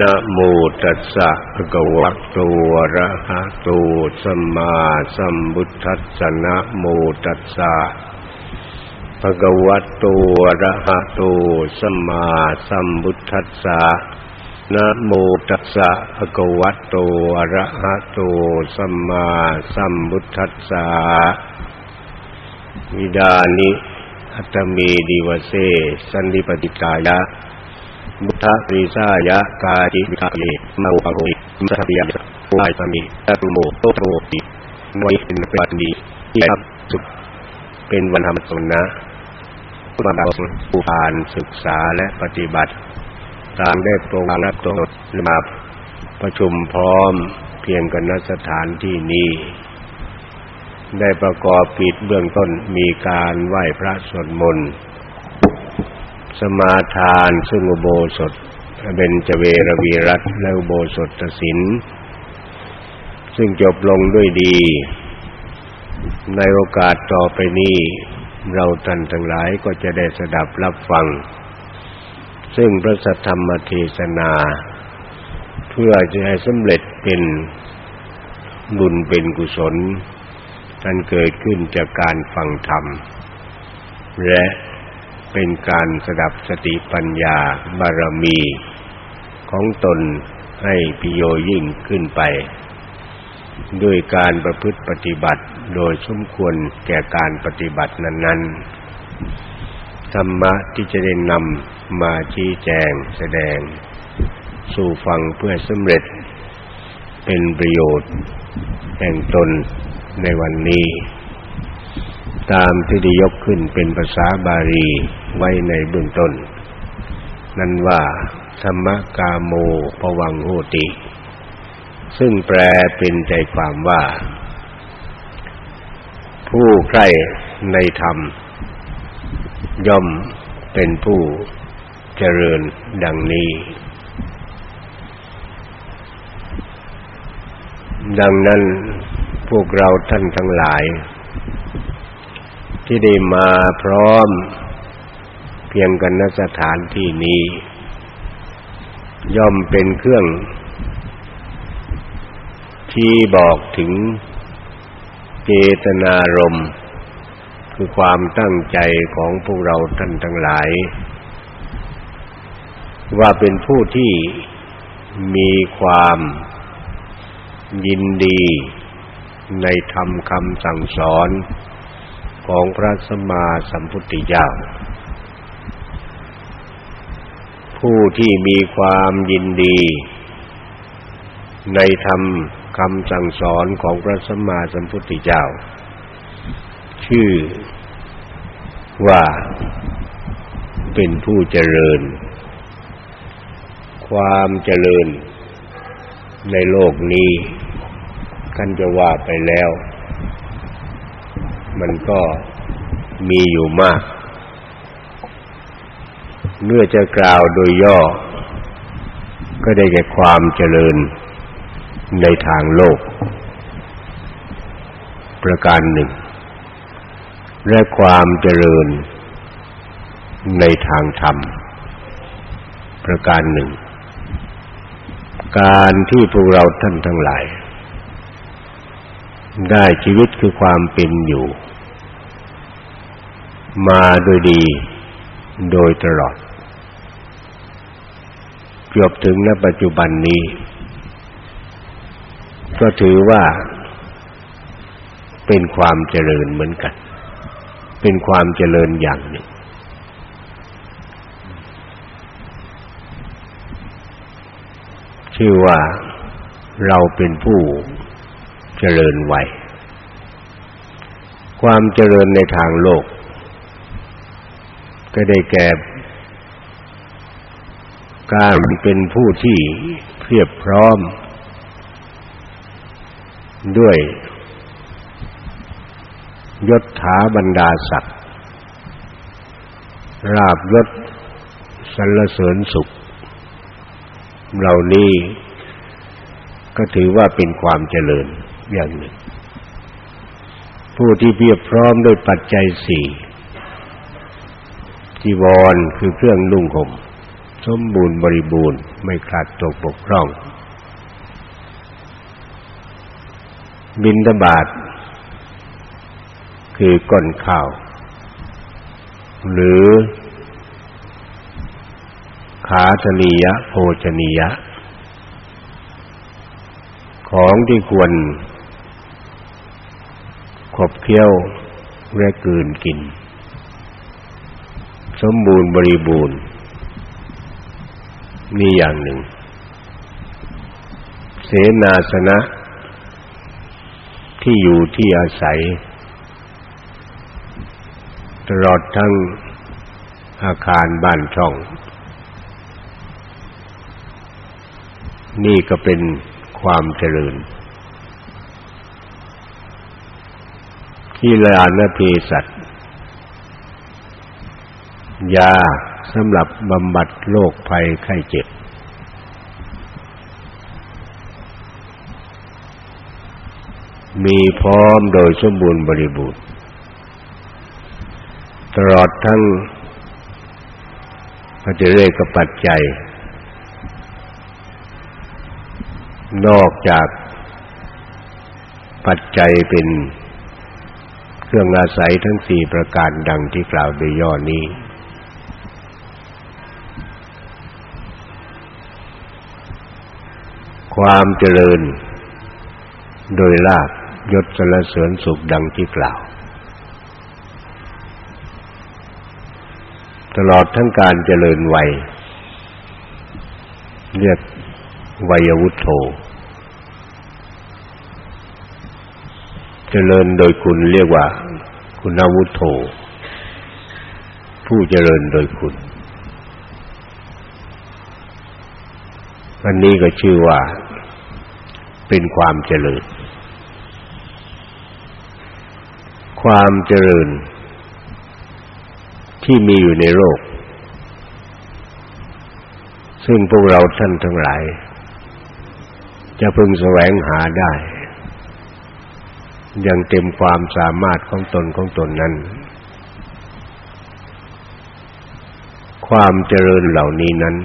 นะโมตัสสะภะคะวะโตอะระหะโตสัมมาสัมพุทธัสสะนะโมตัสสะภะคะวะโตอะระหะโตสัมมาสัมพุทธัสสะนะโมตัสสะภะคะวะโตอะระหะโตสัมมาสัมพุทธัสสะวิดานิอัตเมดิวเสสันนิปติกายะ บุทธริสายะกาจิวิคาเยมาอุปโรหิมัสยะวายสมิตตุโมโตโรตินวยเป็นปฏิดีที่ครับสุขเป็นวันธรรมสนะผู้บำเพ็ญผู้ผ่านศึกษาและปฏิบัติ ตามได้โปรแกรมตัวมาประชุมพร้อมเพียงกันณสถานที่นี้ได้ประกอบปิดเบื้องต้นมีการไหว้พระสวดมนต์ สมาทาน ซึ่งอุโบสถเบญจเวรวีรัตและอุโบสถศิลซึ่งจบลงด้วยดี ในโอกาสต่อไปนี้เราท่านทั้งหลายก็จะได้สดับรับฟัง ซึ่งพระสัทธรรมเทศนา เพื่อจะให้สำเร็จเป็นบุญเป็นกุศลท่านเกิดขึ้นจากการฟังธรรม และ เป็นการสดับสติปัญญาบารมีของตนให้พิโยยิ่งขึ้นไป ด้วยการประพฤติปฏิบัติโดยสมควรแก่การปฏิบัตินั้น ๆ ธรรมะที่จะได้นำมาชี้แจงแสดง สู่ฟังเพื่อสำเร็จ เป็นประโยชน์ แห่งตนในวันนี้ ตามที่ได้ยกขึ้นเป็นภาษาบาลีไว้ในเบื้องต้น นั่นว่า ธรรมกาโมปวังโหติ ซึ่งแปลเป็นใจความว่า ผู้ใคร่ในธรรม ย่อมเป็นผู้เจริญดังนี้ ดังนั้นพวกเราท่านทั้งหลาย ที่ได้มาพร้อม เพียงกันณสถานที่นี้ ย่อมเป็นเครื่องที่บอกถึงเจตนารมณ์คือความตั้งใจของพวกเราท่านทั้งหลาย ว่าเป็นผู้ที่มีความยินดีในธรรมคำสั่งสอน ของพระสัมมาสัมพุทธเจ้า ผู้ที่มีความยินดี ในธรรมคำสั่งสอนของพระสัมมาสัมพุทธเจ้า ชื่อว่าเป็นผู้เจริญ ความเจริญในโลกนี้กันจะว่าไปแล้ว มันก็มีอยู่มาก เมื่อจะกล่าวโดยย่อ ก็ได้แก่ความเจริญในทางโลก ประการหนึ่ง และความเจริญในทางธรรม ประการหนึ่ง การที่พวกเราท่านทั้งหลาย ได้ชีวิตคือความเป็นอยู่ มาโดยดีโดยตลอดจบถึงณปัจจุบันนี้ ก็ถือว่า เป็นความเจริญเหมือนกัน เป็นความเจริญอย่างหนึ่งชื่อว่าเราเป็นผู้ เจริญไวความเจริญในทางโลก ก็ได้แก่การเป็นผู้ที่เพียบพร้อม ด้วยยศถาบรรดาศักดิ์ราบยศสรรเสริญสุข เหล่านี้ก็ถือว่าเป็นความเจริญ อย่างหนึ่ง ผู้ที่เพียบพร้อมด้วยปัจจัยสี่จีวรคือเครื่องนุ่งห่มสมบูรณ์บริบูรณ์ไม่ขาดตกบกพร่อง บินตบาทคือก้นข้าว หรือ ขาธนียะโภชนียะ ของที่ควร ขบเคี้ยวและกืนกิน สมบูรณ์บริบูรณ์นี่อย่างหนึ่ง เสนาสนะ ที่อยู่ที่อาศัย ตลอดทั้งอาคารบ้านช่อง นี่ก็เป็นความเจริญ ที่ลานเพสัตยาสำหรับบำบัดโรคภัยไข้เจ็บ มีพร้อมโดยสมบูรณ์บริบูรณ์ ตลอดทั้งพระเจริญกับปัจจัย นอกจากปัจจัยเป็น รื่องอาศัยทั้งสี่ประการดังที่กล่าวโดยย่อนี้ ความเจริญ โดยลาบยศสรรเสริญสุขดังที่กล่าว ตลอดทั้งการเจริญวัย เรียกวัยวุฒโธเจริญโดยคุณเรียกว่า คุณวุฒโธผู้เจริญโดยคุณอันนี้ก็ชื่อว่า เป็นความเจริญ ความเจริญ ที่มีอยู่ในโลกซึ่งพวกเราท่านทั้งหลาย จะพึงแสวงหาได้ ย่างเต็มความสามารถของตนของตนนั้น ความเจริญเหล่านี้นั้น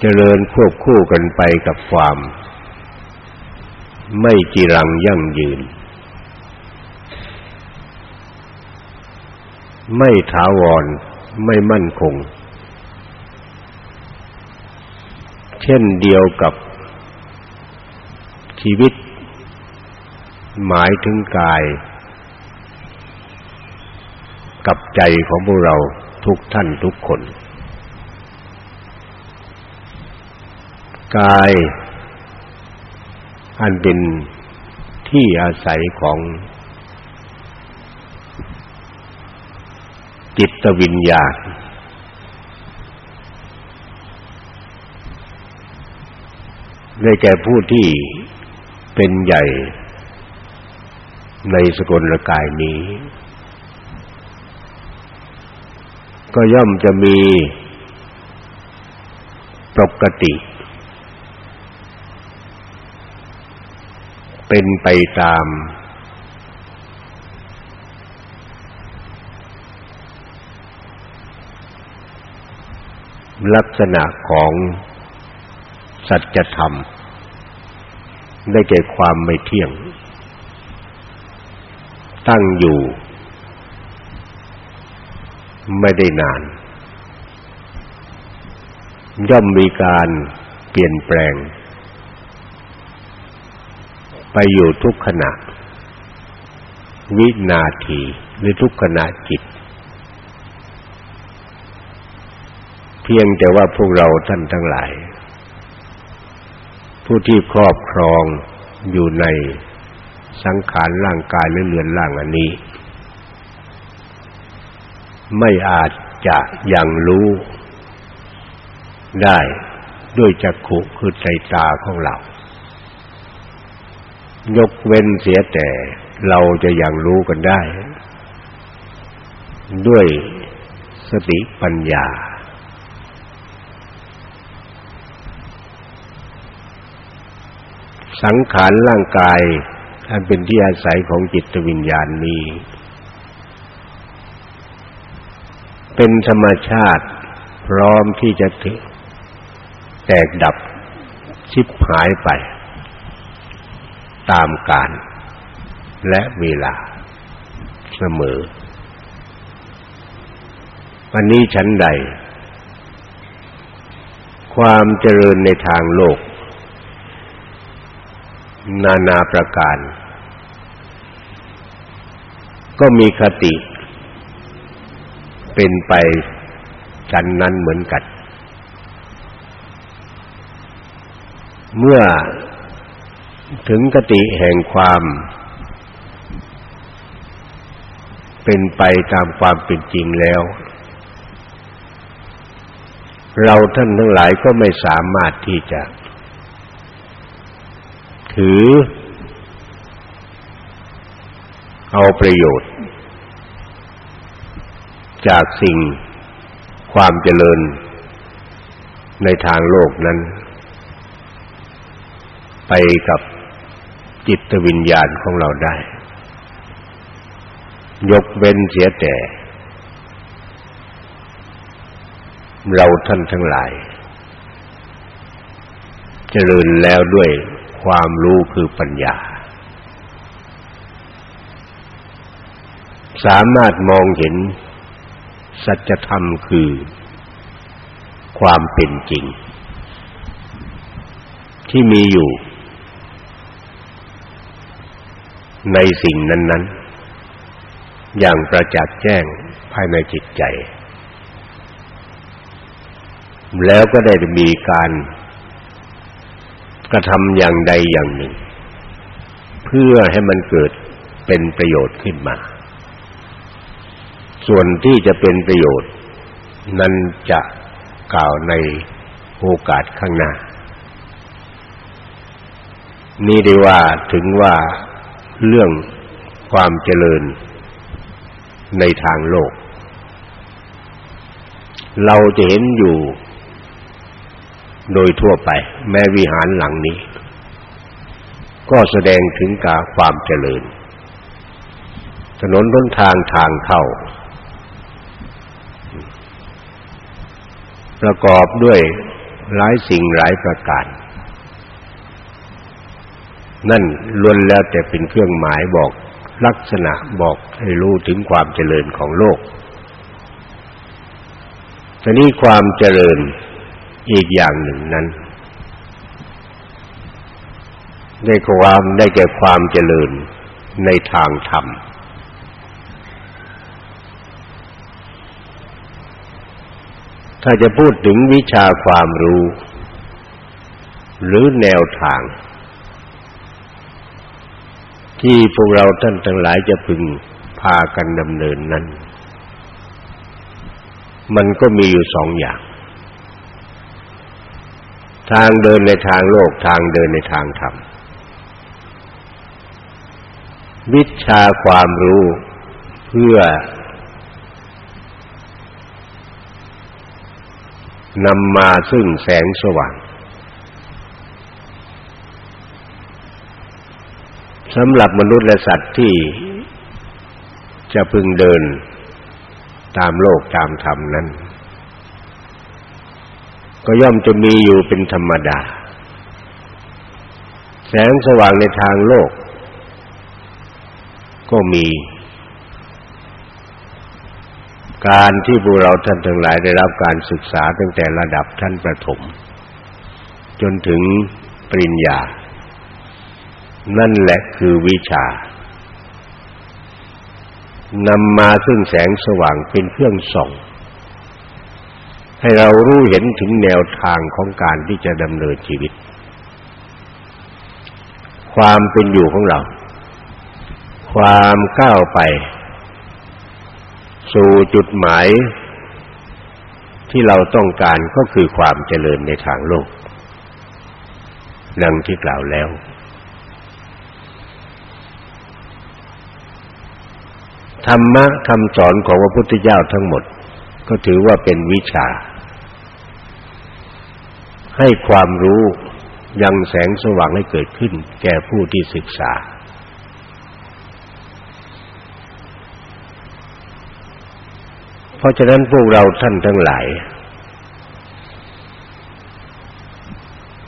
เจริญควบคู่กันไปกับความ ไม่จีรังยั่งยืน ไม่ถาวรไม่มั่นคง เช่นเดียวกับ ชีวิต หมายถึงกาย กับใจของพวกเราทุกท่านทุกคน กาย อันเป็นที่อาศัยของจิตวิญญาณ ได้แก่ผู้ที่ เป็นใหญ่ ในสกลกายนี้ ก็ย่อมจะมีปกติ เป็นไปตาม ลักษณะของสัจธรรม ได้แก่ความไม่เที่ยง ตั้งอยู่ ไม่ได้นาน ย่อมมีการเปลี่ยนแปลง ไปอยู่ทุกขณะ วินาทีหรือทุกขณะจิต เพียงแต่ว่าพวกเราท่านทั้งหลาย ผู้ที่ครอบครองอยู่ในสังขารร่างกายหรือเรือนร่างอันนี้ ไม่อาจจะยังรู้ได้ด้วยจักขุคือใจตาของเรา ยกเว้นเสียแต่เราจะยังรู้กันได้ ด้วยสติปัญญา สังขารร่างกายอันเป็นที่อาศัยของจิตวิญญาณนี้ เป็นธรรมชาติพร้อมที่จะถึงแตกดับชิบหายไป ตามกาลและเวลาเสมอ วันนี้ฉันใด ความเจริญในทางโลก นานาประการ ก็มีคติ เป็นไปฉันนั้นเหมือนกัน เมื่อถึงกติแห่งความ เป็นไปตามความเป็นจริงแล้ว เราท่านทั้งหลายก็ไม่สามารถที่จะ ถือ เอาประโยชน์ จากสิ่งความเจริญในทางโลกนั้น ไปกับจิตวิญญาณของเราได้ ยกเว้นเสียแต่ เราท่านทั้งหลาย เจริญแล้วด้วย ความรู้คือปัญญา สามารถมองเห็น สัจธรรมคือ ความเป็นจริง ที่มีอยู่ ในสิ่งนั้น ๆ อย่างประจักษ์แจ้งภายในจิตใจ แล้วก็ได้มีการ กระทำอย่างใดอย่างหนึ่ง เพื่อให้มันเกิดเป็นประโยชน์ขึ้นมา ส่วนที่จะเป็นประโยชน์ นั้นจะกล่าวในโอกาสข้างหน้า นี่ได้ว่าถึงว่าเรื่องความเจริญในทางโลก เราจะเห็นอยู่ โดยทั่วไป แม้วิหารหลังนี้ ก็แสดงถึงกาความเจริญ ถนนต้นทางทางเข้า ประกอบด้วยหลายสิ่งหลายประการ นั่นล้วนแล้วแต่เป็นเครื่องหมายบอกลักษณะบอกให้รู้ถึงความเจริญของโลกทีนี้ความเจริญ อีกอย่างหนึ่งนั้น ได้ความได้แก่ความเจริญในทางธรรม ถ้าจะพูดถึงวิชาความรู้ หรือแนวทาง ที่พวกเราท่านทั้งหลายจะพึงพากันดำเนินนั้น มันก็มีอยู่สองอย่าง ทางเดินในทางโลกทางเดินในทางธรรม วิชาความรู้เพื่อนำมาซึ่งแสงสว่างสำหรับมนุษย์และสัตว์ที่จะพึงเดินตามโลกตามธรรมนั้น ก็ย่อมจะมีอยู่เป็นธรรมดา แสงสว่างในทางโลก ก็มี การที่พวกเราท่านทั้งหลายได้รับการศึกษาตั้งแต่ระดับชั้นประถม จนถึงปริญญา นั่นแหละคือวิชานำมาซึ่งแสงสว่างเป็นเครื่องส่อง ให้เรารู้เห็นถึงแนวทางของการที่จะดำเนินชีวิต ความเป็นอยู่ของเรา ความก้าวไป สู่จุดหมาย ที่เราต้องการก็คือความเจริญในทางโลกดังที่กล่าวแล้ว ธรรมะคำสอนของพระพุทธเจ้าทั้งหมดก็ถือว่าเป็นวิชา ให้ความรู้ยังแสงสว่างให้เกิดขึ้น แก่ผู้ที่ศึกษา เพราะฉะนั้นพวกเราท่านทั้งหลาย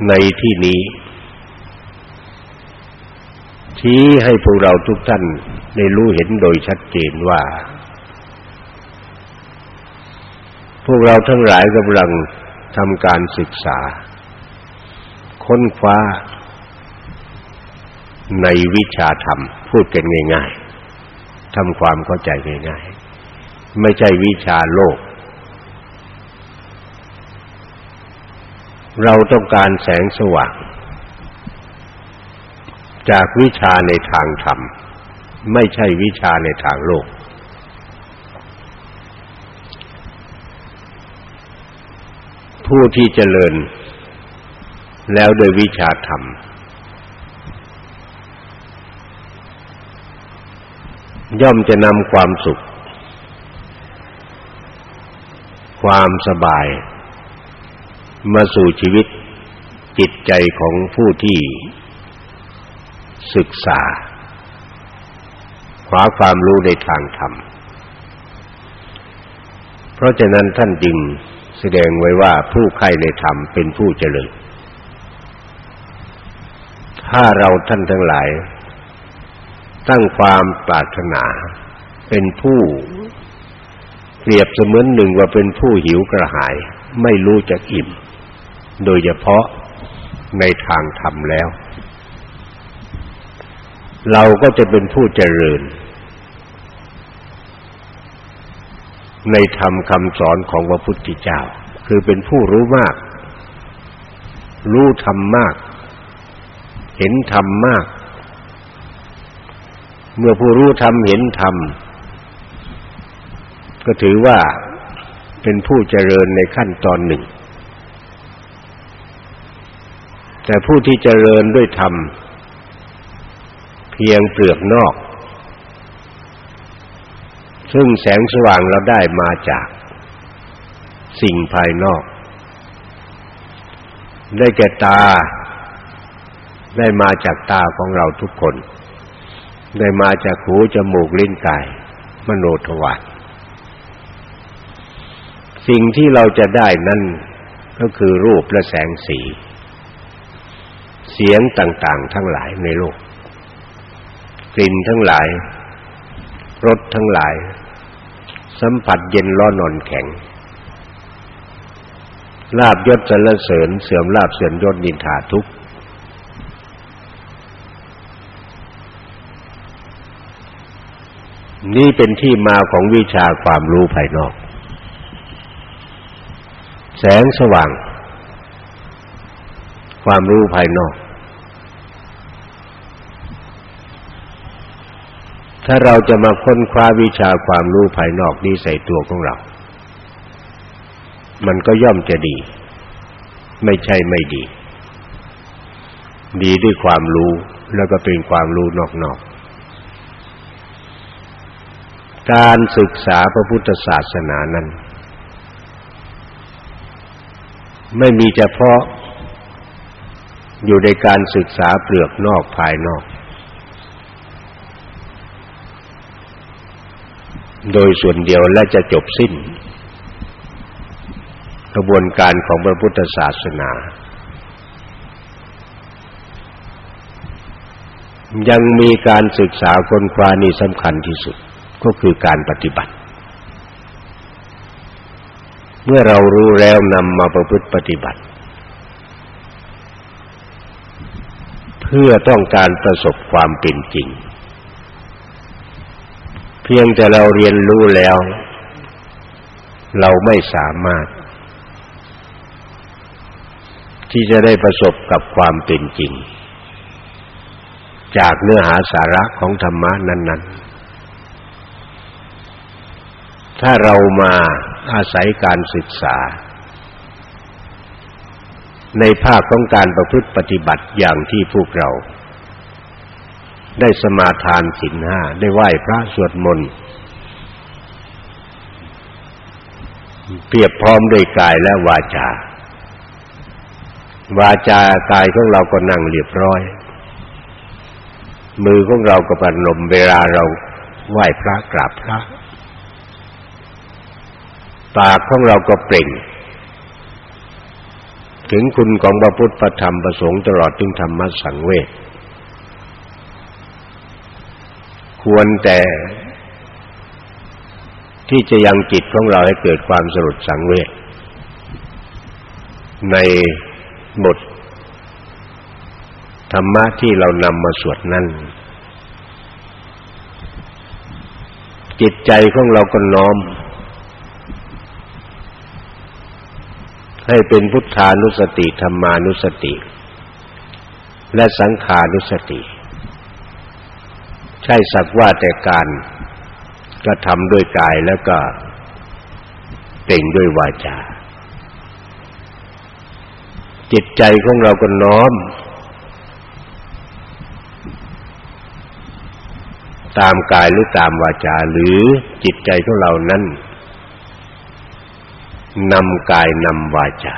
ในที่นี้ ชี้ให้พวกเราทุกท่านได้รู้เห็นโดยชัดเจนว่า พวกเราทั้งหลายกำลัง ทำการศึกษา ค้นคว้า ในวิชาธรรม พูดกันง่าย ๆทำความเข้าใจง่ายๆ ไม่ใช่วิชาโลก เราต้องการแสงสว่าง จากวิชาในทางธรรม ไม่ใช่วิชาในทางโลก ผู้ที่เจริญ แล้วโดยวิชาธรรม ย่อมจะนำความสุข ความสบาย มาสู่ชีวิตจิตใจของผู้ที่ศึกษาคว้าความรู้ในทางธรรม เพราะฉะนั้นท่านจึง แสดงไว้ว่าผู้ใคร่ในธรรมเป็นผู้เจริญ ถ้าเราท่านทั้งหลาย ตั้งความปรารถนาเป็นผู้เปรียบเสมือนหนึ่งว่าเป็นผู้หิวกระหาย ไม่รู้จักอิ่ม โดยเฉพาะในทางธรรมแล้ว เราก็จะเป็นผู้เจริญ ในธรรมคำสอนของพระพุทธเจ้า คือเป็นผู้รู้มาก รู้ธรรมมาก เห็นธรรมมาก เมื่อผู้รู้ธรรมเห็นธรรมก็ถือว่าเป็นผู้เจริญในขั้นตอนหนึ่ง แต่ผู้ที่เจริญด้วยธรรมเพียงเปลือกนอก ซึ่งแสงสว่างเราได้มาจากสิ่งภายนอก ได้แก่ตา ได้มาจากตาของเราทุกคน ได้มาจากหูจมูกลิ้นกาย มโนทวารสิ่งที่เราจะได้นั้นก็คือรูปและแสงสี เสียงต่างๆ ทั้งหลายในโลก กลิ่นทั้งหลาย รสทั้งหลาย สัมผัสเย็นร้อนนอนแข็งลาบยศสรรเสริญเสื่อมลาบเสื่อมยศนินทาทุกนี่เป็นที่มาของวิชาความรู้ภายนอก แสงสว่าง ความรู้ภายนอก ถ้าเราจะมาค้นคว้าวิชาความรู้ภายนอกนี้ใส่ตัวของเรา มันก็ย่อมจะดี ไม่ใช่ไม่ดี ดีด้วยความรู้แล้วก็เป็นความรู้นอกๆ การศึกษาพระพุทธศาสนานั้น ไม่มีเฉพาะอยู่ในการศึกษาเปลือกนอกภายนอก โดยส่วนเดียวและจะจบสิ้นกระบวนการของพระพุทธศาสนา ยังมีการศึกษาคนคว้านี่สำคัญที่สุดก็คือการปฏิบัติ เมื่อเรารู้แล้วนำมาประพฤติปฏิบัติ เพื่อต้องการประสบความเป็นจริง เพียงแต่เราเรียนรู้แล้ว เราไม่สามารถ ที่จะได้ประสบกับความเป็นจริง จากเนื้อหาสาระของธรรมะนั้น ๆ ถ้าเรามาอาศัยการศึกษา ในภาคของการประพฤติปฏิบัติอย่างที่พวกเรา ได้สมาทานศีลห้าได้ไหว้พระสวดมนต์เปรียบพร้อมด้วยกายและวาจา วาจากายของเราก็นั่งเรียบร้อย มือของเราก็ปนมเวลาเราไหว้พระกราบพระ ปากของเราก็เปล่ง ถึงคุณของพระพุทธพระธรรมพระสงฆ์ตลอดถึงธรรมสังเวช ควรแต่ ที่จะยังจิตของเราให้เกิดความสลดสังเวชในบทธรรมะที่เรานำมาสวดนั้นจิตใจของเราก็น้อม ให้เป็นพุทธานุสติธรรมานุสติ และสังขานุสติ ใช่สักว่าแต่การกระทำด้วยกายแล้วก็เป่งด้วยวาจา จิตใจของเราก็น้อม ตามกายหรือตามวาจา หรือจิตใจของเรานั้นนำกายนำวาจา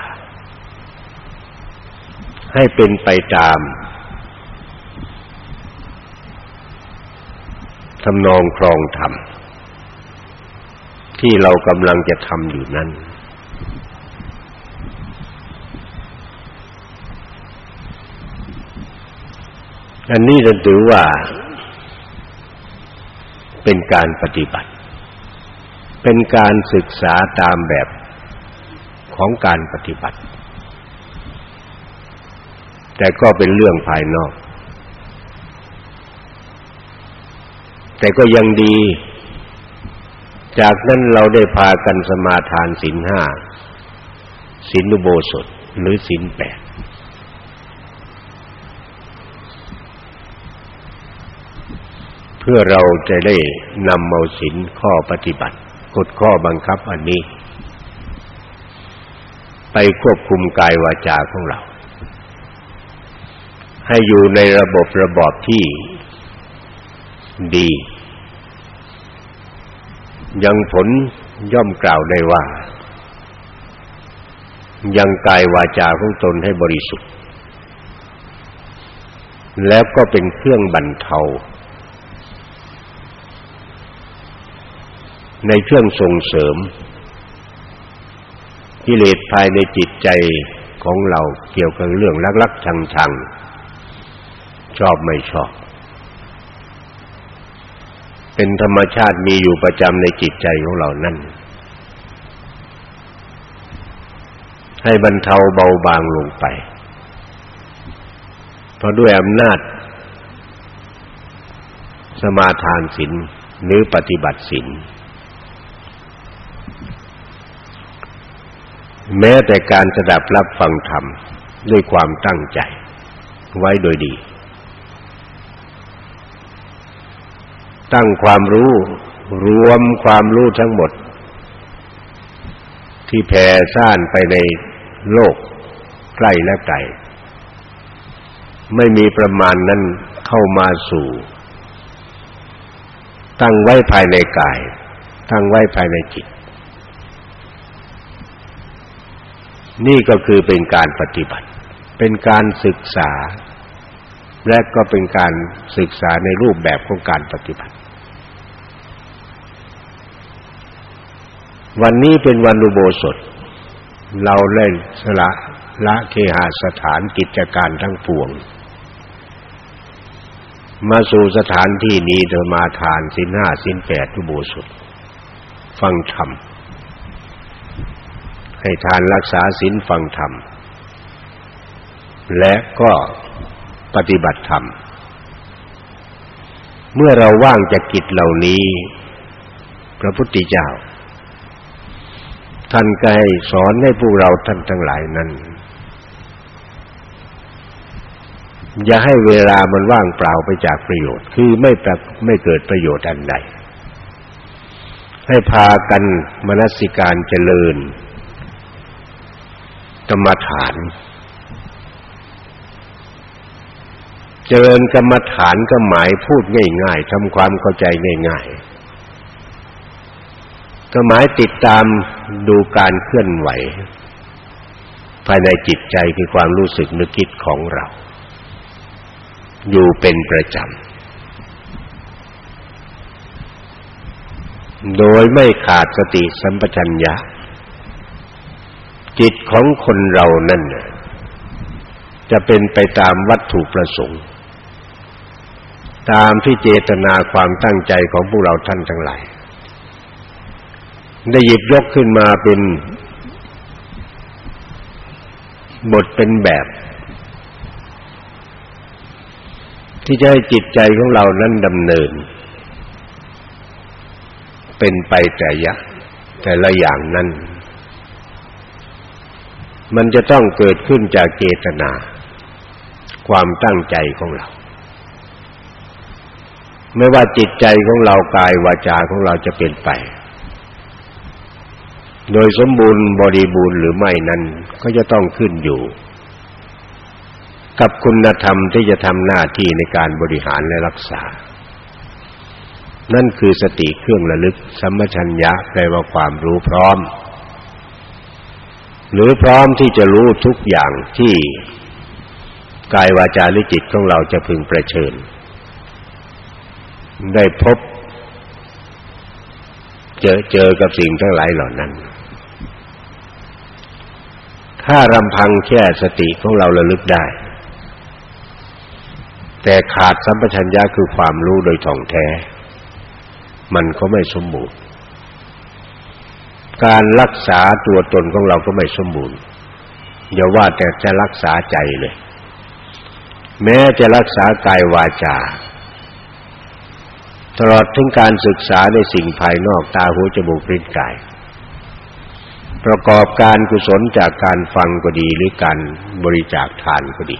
ให้เป็นไปตาม ทำนองครองธรรมที่เรากำลังจะทำอยู่นั้น อันนี้เราถือว่า เป็นการปฏิบัติ เป็นการศึกษาตามแบบของการปฏิบัติ แต่ก็เป็นเรื่องภายนอก แต่ก็ยังดี จากนั้นเราได้พากันสมาทานศีลห้าศีลอุโบสถหรือศีลแปดพื่อเราจะได้นำเอาศีลข้อปฏิบัติกฎข้อบังคับอันนี้ ไปควบคุมกายวาจาของเรา ให้อยู่ในระบบระบอบที่ ดี ยังผลย่อมกล่าวได้ว่า ยังกายวาจาของตนให้บริสุทธิ์ แล้วก็เป็นเครื่องบรรเทา ในเครื่องส่งเสริมกิเลสภายในจิตใจของเราเกี่ยวกับเรื่องลักๆชังๆชอบไม่ชอบ เป็นธรรมชาติมีอยู่ประจำในจิตใจของเรานั่น ให้บรรเทาเบาบางลงไป เพราะด้วยอำนาจ สมาทานศีลหรือปฏิบัติศีลแม้แต่การสดับรับฟังธรรมด้วยความตั้งใจไว้โดยดี ตั้งความรู้รวมความรู้ทั้งหมด ที่แผ่ซ่านไปในโลกใกล้และไกลไม่มีประมาณนั้นเข้ามาสู่ ตั้งไว้ภายในกาย ตั้งไว้ภายในจิต นี่ก็คือเป็นการปฏิบัติ เป็นการศึกษา และก็เป็นการศึกษาในรูปแบบของการปฏิบัติ วันนี้เป็นวันอุโบสถ เราเล่นสละละเคหสถานกิจการทั้งปวง มาสู่สถานที่นี้เธอมาทานสินห้าสินแปดอุโบสถ ฟังธรรม ให้ทานรักษาศีลฟังธรรม และก็ปฏิบัติธรรม เมื่อเราว่างจากกิจเหล่านี้ พระพุทธเจ้า ท่านก็ให้สอนให้พวกเราท่านทั้งหลายนั้น อย่าให้เวลามันว่างเปล่าไปจากประโยชน์ คือไม่ไม่เกิดประโยชน์อันใด ให้พากันมนสิการเจริญกรรมฐาน เจริญกรรมฐานก็หมายพูดง่าย ๆทำความเข้าใจง่าย ๆ ก็หมายติดตามดูการเคลื่อนไหว ภายในจิตใจคือความรู้สึกนึกคิดของเรา อยู่เป็นประจำ โดยไม่ขาดสติสัมปชัญญะ จิตของคนเรานั่นจะเป็นไปตามวัตถุประสงค์ ตามที่เจตนาความตั้งใจของพวกเราท่านทั้งหลาย ได้หยิบยกขึ้นมาเป็นบทเป็นแบบ ที่จะให้จิตใจของเรานั้นดำเนิน เป็นไปแต่ยะแต่ละอย่างนั้น มันจะต้องเกิดขึ้นจากเจตนา ความตั้งใจของเรา ไม่ว่าจิตใจของเรากายวาจาของเราจะเป็นไป โดยสมบูรณ์บริบูรณ์หรือไม่นั้นก็จะต้องขึ้นอยู่ กับคุณธรรมที่จะทำหน้าที่ในการบริหารและรักษา นั่นคือสติเครื่องระลึกสัมมชัญญะแปลว่าความรู้พร้อม หรือพร้อมที่จะรู้ทุกอย่างที่กายวาจาหรือจิตของเราจะพึงประเชิญ ได้พบ เจอเจอกับสิ่งทั้งหลายเหล่านั้น ถ้ารำพังแค่สติของเราระลึกได้ แต่ขาดสัมปชัญญะคือความรู้โดยท่องแท้ มันก็ไม่สมบูรณ์ การรักษาตัวตนของเราก็ไม่สมบูรณ์อย่าว่าแต่จะรักษาใจเลย แม้จะรักษากายวาจาตลอดถึงการศึกษาในสิ่งภายนอกตาหูจมูกลิ้นกาย ประกอบการกุศลจากการฟังก็ดีหรือการบริจาคทานก็ดี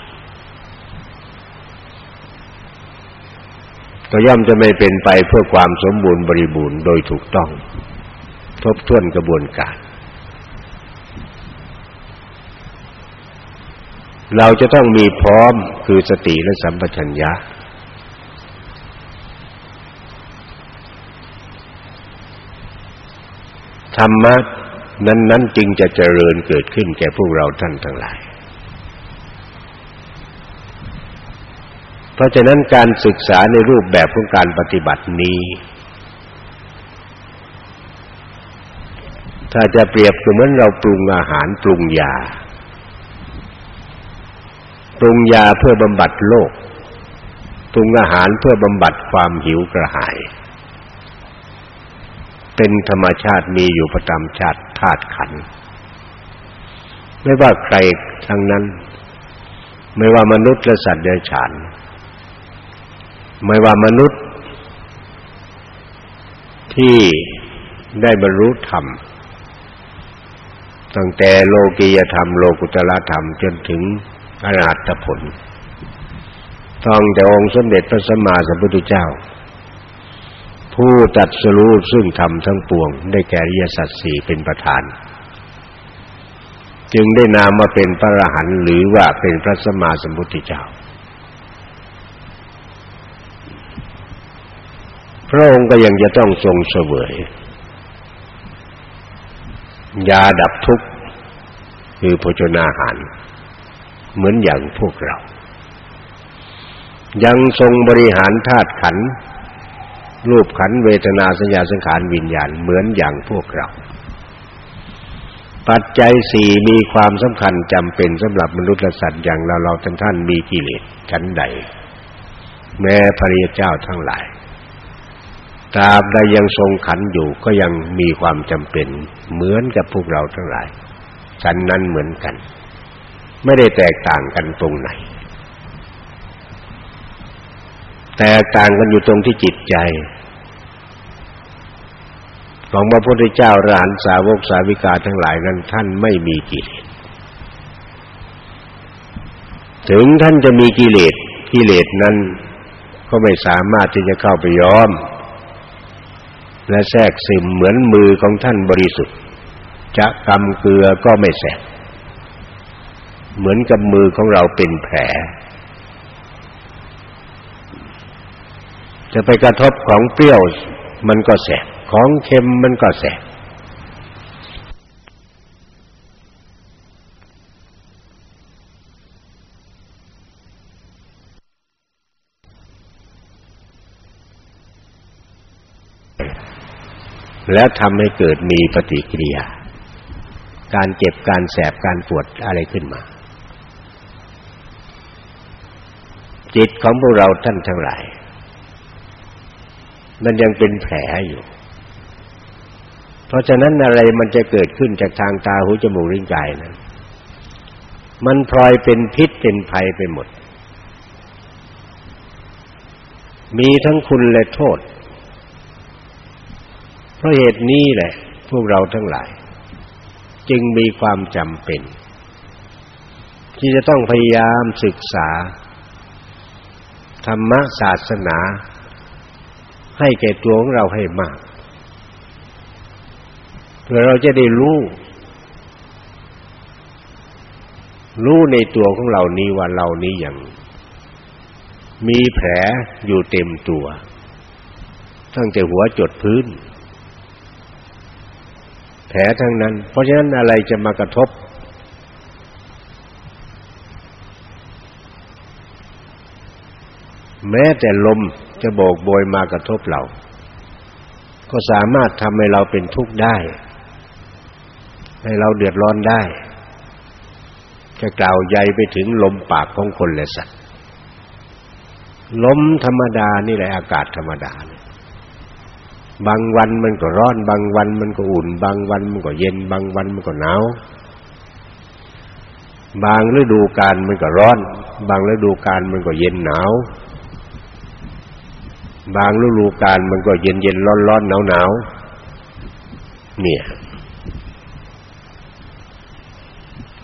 ก็ย่อมจะไม่เป็นไปเพื่อความสมบูรณ์บริบูรณ์โดยถูกต้อง ทบทวนกระบวนการ เราจะต้องมีพร้อมคือสติและสัมปชัญญะธรรมะ นั้นๆจึงจะเจริญเกิดขึ้นแก่พวกเราท่านทั้งหลาย เพราะฉะนั้นการศึกษาในรูปแบบของการปฏิบัตินี้ ถ้าจะเปรียบเหมือนเราปรุงอาหารปรุงยา ปรุงยาเพื่อบำบัดโรคปรุงอาหารเพื่อบำบัดความหิวกระหาย เป็นธรรมชาติมีอยู่ประจำชาติ ธาตุขันไม่ว่าใครทั้งนั้น ไม่ว่ามนุษย์และสัตว์เดรัจฉาน ไม่ว่ามนุษย์ ที่ได้บรรลุธรรมตั้งแต่โลกียธรรม โลกุตละธรรมจนถึงอรหัตผลต้องแต่องค์สมเด็จพระสัมมาสัมพุทธเจ้า ผู้ตัดสรู้ซึ่งธรรมทั้งปวง ได้แก่ริยสัจสี่เป็นประธาน จึงได้นามมาเป็นพระอรหันต์หรือว่าเป็นพระสัมมาสัมพุทธเจ้า พระองค์ก็ยังจะต้องทรงเสวยยาดับทุกข์คือโภชนาหาร เหมือนอย่างพวกเรา ยังทรงบริหารธาตุขัน รูปขันเวทนาสัญญาสังขารวิญญาณเหมือนอย่างพวกเรา ปัจจัยสี่มีความสำคัญจำเป็นสำหรับมนุษย์และสัตว์อย่างเราเราท่านท่านมีกิเลสชั้นใด แม้พระริยเจ้าทั้งหลายตราบใดยังทรงขันอยู่ก็ยังมีความจำเป็นเหมือนกับพวกเราทั้งหลายฉันนั้นเหมือนกัน ไม่ได้แตกต่างกันตรงไหน แตกต่างกันอยู่ตรงที่จิตใจ ของพระพุทธเจ้าหลานสาวกสาวิกาทั้งหลายนั้นท่านไม่มีกิเลสถึงท่านจะมีกิเลสกิเลสนั้นก็ไม่สามารถที่จะเข้าไปย้อม และแทรกซึมเหมือนมือของท่านบริสุทธิ์ จะกำเกลือก็ไม่แสบเหมือนกับมือของเราเป็นแผล จะไปกระทบของเปรี้ยวมันก็แสบของเค็มมันก็แสบและทำให้เกิดมีปฏิกิริยา การเจ็บการแสบการปวดอะไรขึ้นมา จิตของพวกเราท่านทั้งหลาย มันยังเป็นแผลอยู่ เพราะฉะนั้นอะไรมันจะเกิดขึ้นจากทางตาหูจมูกลิ้นกายนั้น มันพลอยเป็นพิษเป็นภัยไปหมด มีทั้งคุณและโทษ เพราะเหตุนี้แหละ พวกเราทั้งหลาย จึงมีความจำเป็น ที่จะต้องพยายามศึกษา ธรรมศาสนา ให้แก่ตัวของเราให้มากเพื่อเราจะได้รู้ รู้ในตัวของเรานี้ว่าเรานี้อย่าง มีแผลอยู่เต็มตัว ตั้งแต่หัวจดพื้น แผลทั้งนั้น เพราะฉะนั้นอะไรจะมากระทบแม้แต่ลม จะโบกโบยมากระทบเรา ก็สามารถทำให้เราเป็นทุกข์ได้ ให้เราเดือดร้อนได้ จะกล่าวใหญ่ไปถึงลมปากของคนและสัตว์ลมธรรมดานี่แหละอากาศธรรมดา บางวันมันก็ร้อน บางวันมันก็อุ่น บางวันมันก็เย็น บางวันมันก็หนาว บางฤดูกาลมันก็ร้อน บางฤดูกาลมันก็เย็นหนาว บางฤดูกาลมันก็เย็นเย็นร้อนร้อนหนาวหนาวเนี่ย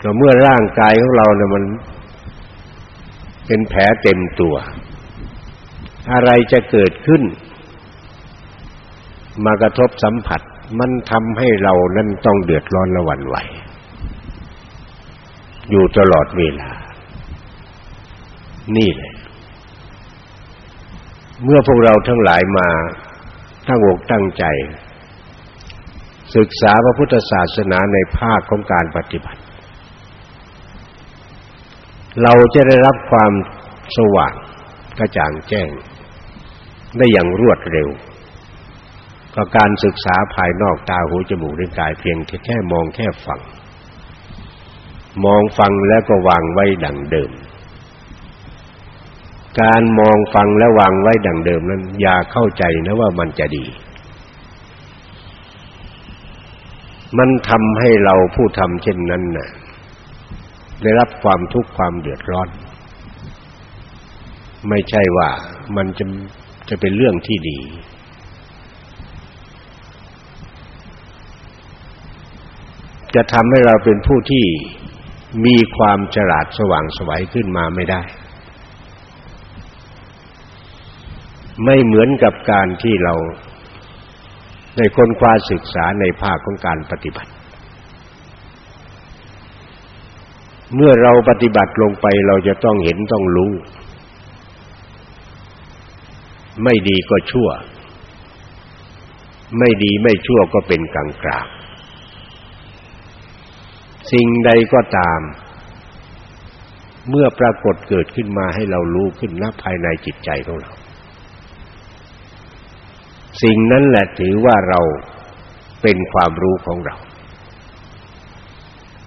ก็เมื่อร่างกายของเราเนี่ยมันเป็นแผลเต็มตัว อะไรจะเกิดขึ้น มากระทบสัมผัส มันทำให้เรานั้นต้องเดือดร้อนละวันไหว อยู่ตลอดเวลา นี่แหละ เมื่อพวกเราทั้งหลายมาตั้งอกตั้งใจ ศึกษาพระพุทธศาสนาในภาคของการปฏิบัติ เราจะได้รับความสว่างกระจ่างแจ้ง ได้อย่างรวดเร็วก็การศึกษาภายนอกตาหูจมูกลิ้นกายเพียงแค่มองแค่ฟัง มองฟังแล้วก็วางไว้ดังเดิม การมองฟังและวางไว้ดังเดิมนั้น อย่าเข้าใจนะว่ามันจะดี มันทำให้เราผู้ทำเช่นนั้นน่ะได้รับความทุกข์ความเดือดร้อน ไม่ใช่ว่ามันจะจะเป็นเรื่องที่ดี จะทำให้เราเป็นผู้ที่มีความฉลาดสว่างสวัยขึ้นมาไม่ได้ ไม่เหมือนกับการที่เราได้ค้นคว้าศึกษาในภาคของการปฏิบัติ เมื่อเราปฏิบัติลงไปเราจะต้องเห็นต้องรู้ ไม่ดีก็ชั่ว ไม่ดีไม่ชั่วก็เป็นกลางกลางสิ่งใดก็ตาม เมื่อปรากฏเกิดขึ้นมาให้เรารู้ขึ้นณภายในจิตใจของเรา สิ่งนั้นแหละถือว่าเราเป็นความรู้ของเรา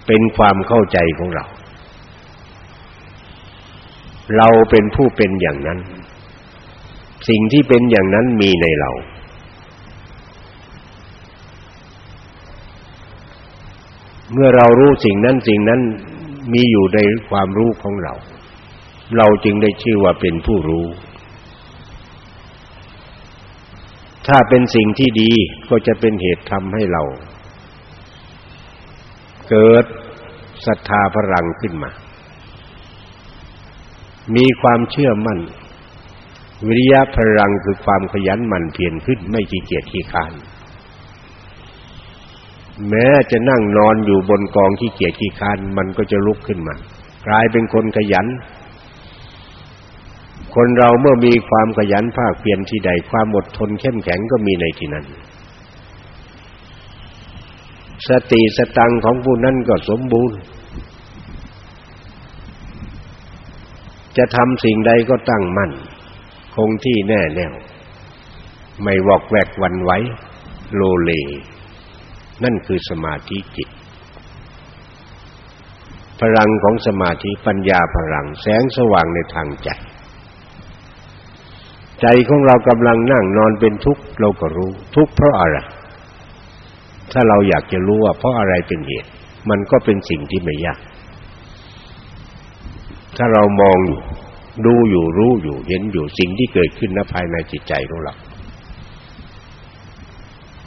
เป็นความเข้าใจของเรา เราเป็นผู้เป็นอย่างนั้น สิ่งที่เป็นอย่างนั้นมีในเรา เมื่อเรารู้สิ่งนั้นสิ่งนั้นมีอยู่ในความรู้ของเรา เราจึงได้ชื่อว่าเป็นผู้รู้ ถ้าเป็นสิ่งที่ดีก็จะเป็นเหตุทำให้เรา เกิดศรัทธาพลังขึ้นมา มีความเชื่อมั่น วิริยะพลังคือความขยันหมั่นเพียรขึ้นไม่ขี้เกียจขี้คร้านแม้จะนั่งนอนอยู่บนกองขี้เกียจขี้คร้านมันก็จะลุกขึ้นมา กลายเป็นคนขยัน คนเราเมื่อมีความขยันภาคเพียรที่ใดความอดทนเข้มแข็งก็มีในที่นั้น สติสตังของผู้นั้นก็สมบูรณ์ จะทำสิ่งใดก็ตั้งมั่น คงที่แน่แน่วไม่วอกแวกวันไหวโลเล นั่นคือสมาธิจิต พลังของสมาธิปัญญาพลังแสงสว่างในทางใจ ใจของเรากำลังนั่งนอนเป็นทุกข์เราก็รู้ ทุกข์เพราะอะไร ถ้าเราอยากจะรู้ว่าเพราะอะไรเป็นเหตุ มันก็เป็นสิ่งที่ไม่ยาก ถ้าเรามองอยู่ดูอยู่รู้อยู่เห็นอยู่สิ่งที่เกิดขึ้นณภายในจิตใจของเรา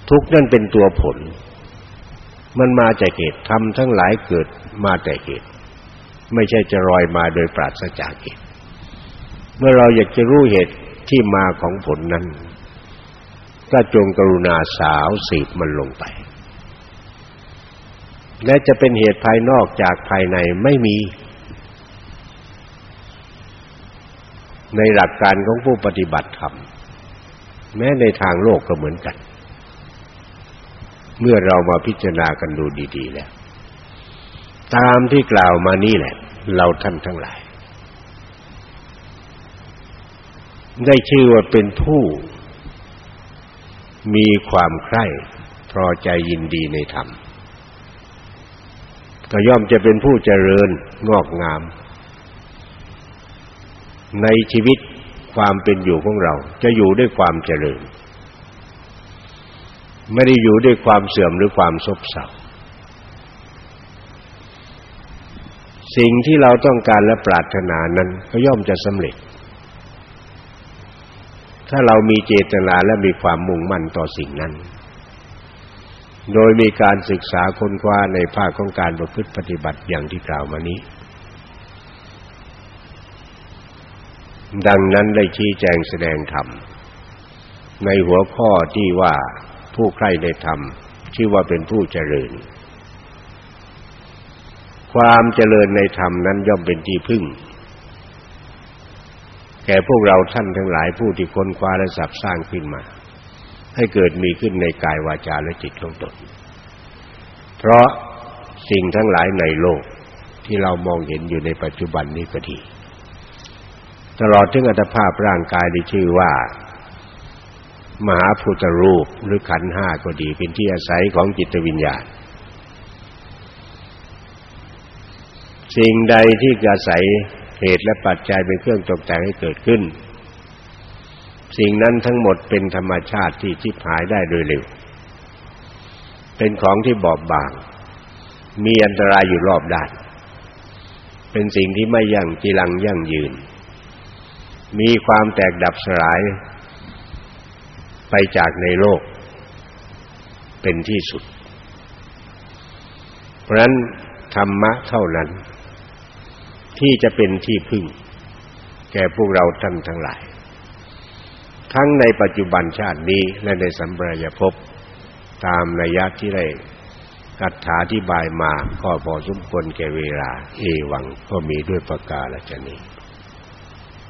ทุกข์นั่นเป็นตัวผล มันมาจากเหตุทำทั้งหลายเกิดมาแต่เหตุ ไม่ใช่จะลอยมาโดยปราศจากเหตุ เมื่อเราอยากจะรู้เหตุ ที่มาของผลนั้นก็จงกรุณาสาวสืบมันลงไป และจะเป็นเหตุภายนอกจากภายในไม่มี ในหลักการของผู้ปฏิบัติธรรมแม้ในทางโลกก็เหมือนกัน เมื่อเรามาพิจารณากันดูดี ๆ แล้ว ตามที่กล่าวมานี่แหละ เราท่านทั้งหลาย ได้ชื่อว่าเป็นผู้ มีความใคร่พอใจยินดีในธรรม ก็ย่อมจะเป็นผู้เจริญงอกงาม ในชีวิตความเป็นอยู่ของเรา จะอยู่ด้วยความเจริญ ไม่ได้อยู่ด้วยความเสื่อมหรือความซบเซาสิ่งที่เราต้องการและปรารถนานั้นก็ย่อมจะสำเร็จ ถ้าเรามีเจตนาและมีความมุ่งมั่นต่อสิ่งนั้น โดยมีการศึกษาค้นคว้าในภาคของการประพฤติปฏิบัติอย่างที่กล่าวมานี้ ดังนั้นได้ชี้แจงแสดงธรรมในหัวข้อที่ว่าผู้ใคร่ในธรรมชื่อว่าเป็นผู้เจริญ ความเจริญในธรรมนั้นย่อมเป็นที่พึ่ง แก่พวกเราท่านทั้งหลายผู้ที่ค้นคว้าและสับสร้างขึ้นมา ให้เกิดมีขึ้นในกายวาจาและจิตของตน เพราะสิ่งทั้งหลายในโลกที่เรามองเห็นอยู่ในปัจจุบันนี้ก็ดี ตลอดถึงอัตภาพร่างกายที่ชื่อว่า มหาพุทธรูปหรือขันห้าก็ดี เป็นที่อาศัยของจิตวิญญาณ สิ่งใดที่อาศัย เหตุและปัจจัยเป็นเครื่องตกแต่งให้เกิดขึ้น สิ่งนั้นทั้งหมดเป็นธรรมชาติที่ชิบหายได้โดยเร็ว เป็นของที่บอบบาง มีอันตรายอยู่รอบด้าน เป็นสิ่งที่ไม่ยั่งจีรังยั่งยืน มีความแตกดับสลาย ไปจากในโลก เป็นที่สุด เพราะนั้นธรรมะเท่านั้น ที่จะเป็นที่พึ่ง แก่พวกเราท่านทั้งหลาย ทั้งในปัจจุบันชาตินี้และในสัมปรายภพตามระยะที่ได้กัตถาที่บายมาก็พอสมควรแก่เวลา เอวังก็มีด้วยประกาศชนี้